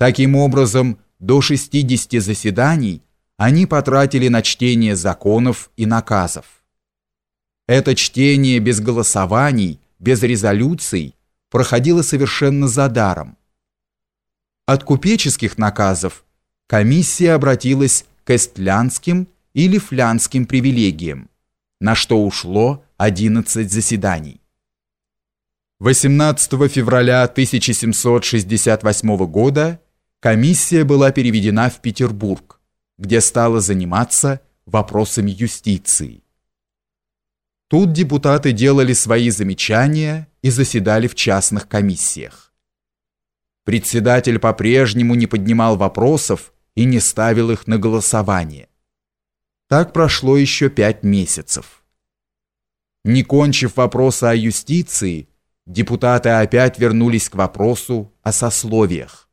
Таким образом, до 60 заседаний они потратили на чтение законов и наказов. Это чтение без голосований, без резолюций проходило совершенно за даром. От купеческих наказов комиссия обратилась к эстлянским или флянским привилегиям, на что ушло 11 заседаний. 18 февраля 1768 года комиссия была переведена в Петербург, где стала заниматься вопросами юстиции. Тут депутаты делали свои замечания и заседали в частных комиссиях. Председатель по-прежнему не поднимал вопросов и не ставил их на голосование. Так прошло еще пять месяцев. Не кончив вопроса о юстиции, депутаты опять вернулись к вопросу о сословиях.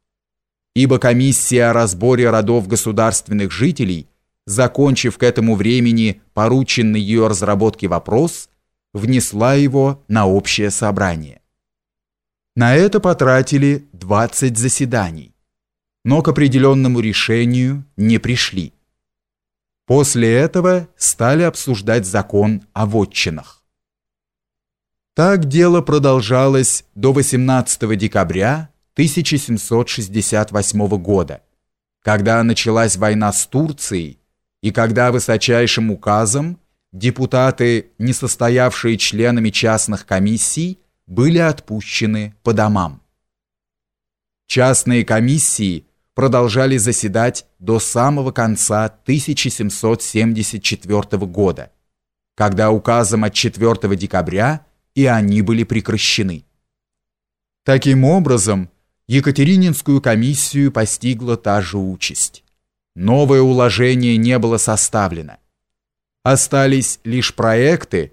Ибо комиссия о разборе родов государственных жителей, закончив к этому времени порученный ее разработке вопрос, внесла его на общее собрание. На это потратили 20 заседаний, но к определенному решению не пришли. После этого стали обсуждать закон о вотчинах. Так дело продолжалось до 18 декабря 1768 года, когда началась война с Турцией и когда высочайшим указом депутаты, не состоявшие членами частных комиссий, были отпущены по домам. Частные комиссии продолжали заседать до самого конца 1774 года, когда указом от 4 декабря и они были прекращены. Таким образом, Екатерининскую комиссию постигла та же участь. Новое уложение не было составлено. Остались лишь проекты,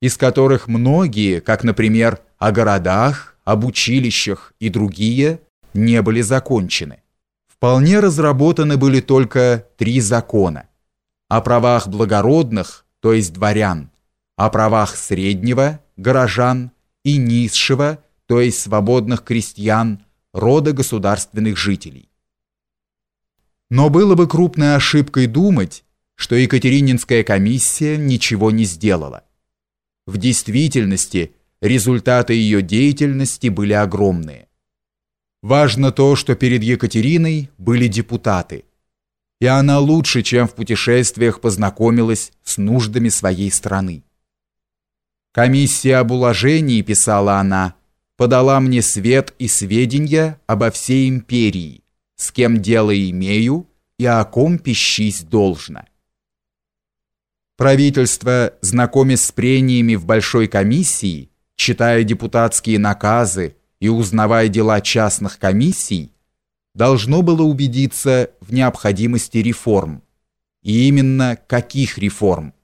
из которых многие, как, например, о городах, об училищах и другие, не были закончены. Вполне разработаны были только три закона. О правах благородных, то есть дворян, о правах среднего, горожан и низшего, то есть свободных крестьян, рода государственных жителей. Но было бы крупной ошибкой думать, что Екатерининская комиссия ничего не сделала. В действительности результаты ее деятельности были огромные. Важно то, что перед Екатериной были депутаты, и она лучше, чем в путешествиях познакомилась с нуждами своей страны. Комиссия об уложении, писала она, подала мне свет и сведения обо всей империи, с кем дело имею и о ком пищись должно. Правительство, знакомясь с прениями в большой комиссии, читая депутатские наказы и узнавая дела частных комиссий, должно было убедиться в необходимости реформ. И именно каких реформ?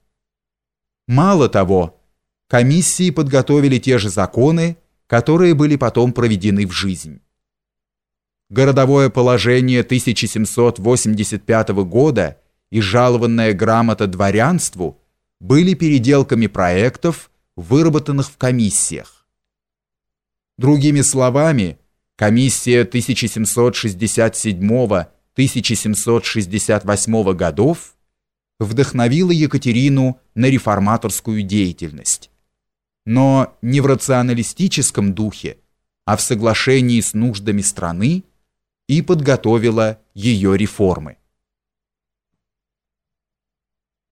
Мало того, комиссии подготовили те же законы, которые были потом проведены в жизнь. Городовое положение 1785 года и жалованная грамота дворянству были переделками проектов, выработанных в комиссиях. Другими словами, комиссия 1767-1768 годов вдохновила Екатерину на реформаторскую деятельность но не в рационалистическом духе, а в соглашении с нуждами страны и подготовила ее реформы.